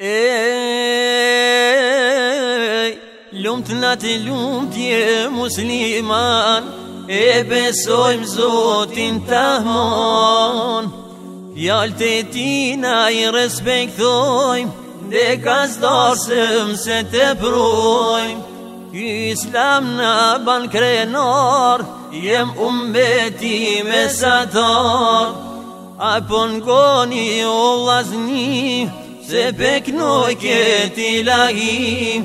E, lumët në të je musliman E besojmë zotin të hon Fjallë të tina i respektojmë Dhe ka zdarësëm se të projmë Ky islam në ban krenar Jem umbeti me satar A pon o vlasni Se beknoj këti lahi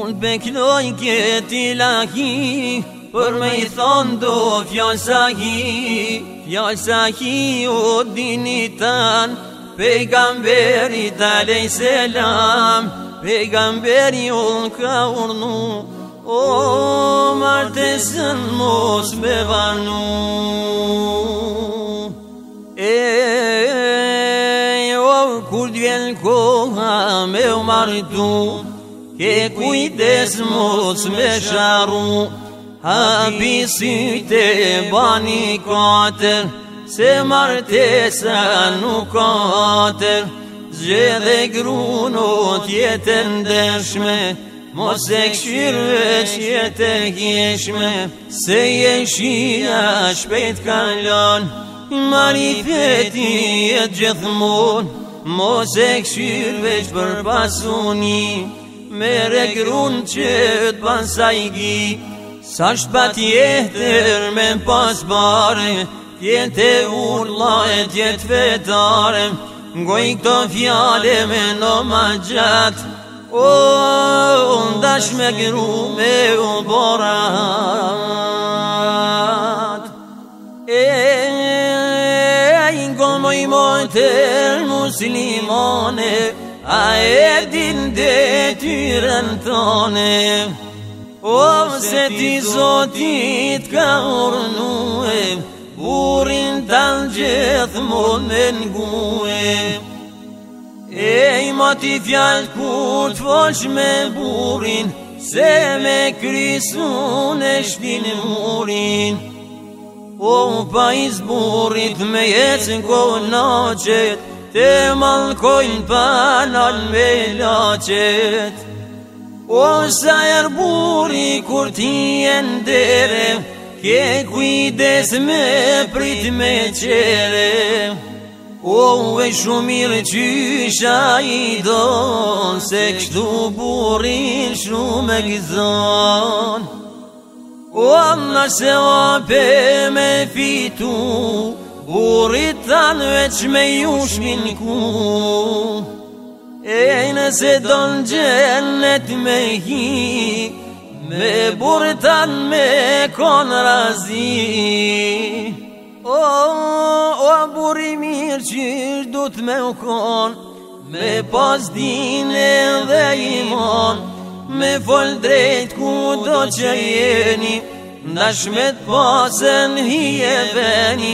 Unë beknoj këti lahi Për me i thonë do fjallë sahi Fjallë sahi o dini tanë Pegamberi të selam pejgamberi o ka urnu O martesën mos me vanu me u maritu Ke kujtes mos me sharu Hapi syte bani kater Se martesa nuk kater Zgje dhe gruno tjetë ndeshme Mos e këshirve që jetë e gjeshme Se jeshia shpet kalon Maritetit jetë gjithmonë Mos e këshyrë veç për pasuni Me regrun që të pasa i gi Sa shtë tjetër me pasbare Tjetë e urla e tjetë vetare Ngoj këto fjale me në ma gjatë O, ndash me gru me u borat më i mojtë e a e din dhe tyren tone. O, se ti zotit ka urnue, burin të në gjithë më në nguë. E i më t'i fjallë ku të me burin, se me krisu e shpinë murin. O pa izburit me jetë në kohën në qëtë, te malkojnë për nal me lëqët. O sajër er buri kur ti e ndere, ke kujdes me prit me qere. O e shumirë qysha i donë, se kështu burin shumë e gizonë. O amma se o pe me fitu Burit than veç me jush min ku E nëse don gjenet me hi Me burtan me kon razi O, o buri mirë që ish du të me u kon Me pas dine dhe imon Me fol drejt ku do që jeni Nda shmet pasen hi e veni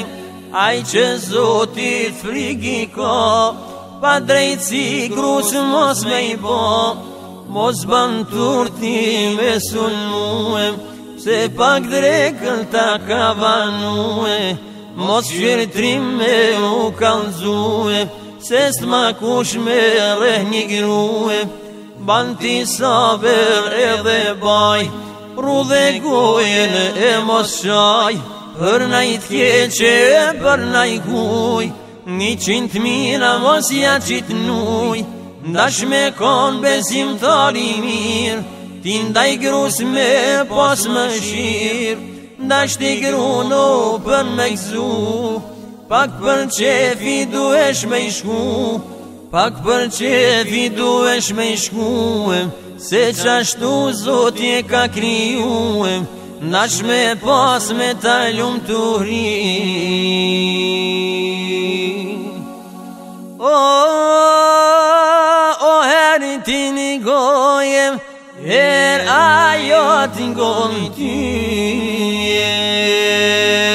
Aj që zotit frigi ka Pa drejt si kruq mos me i po Mos ban turti me sun Se pak drekën ta ka Mos qërtrim me u kalzue Se s'ma kush me rehni gruhe Banti sabër edhe baj Ru dhe gojen e mos shaj Për naj tjeqe e për naj guj Një qint mira mos ja qit nuj Ndash me kon besim thari mir Ti ndaj grus me pas më shir Ndash ti gruno për me gzu Pak për qefi duesh me shku Pak për që e vidu e shme i shkuem Se qashtu zotje ka kryuem Na shme pas me talum të hri O, o heri ti një gojem Her ajo ti një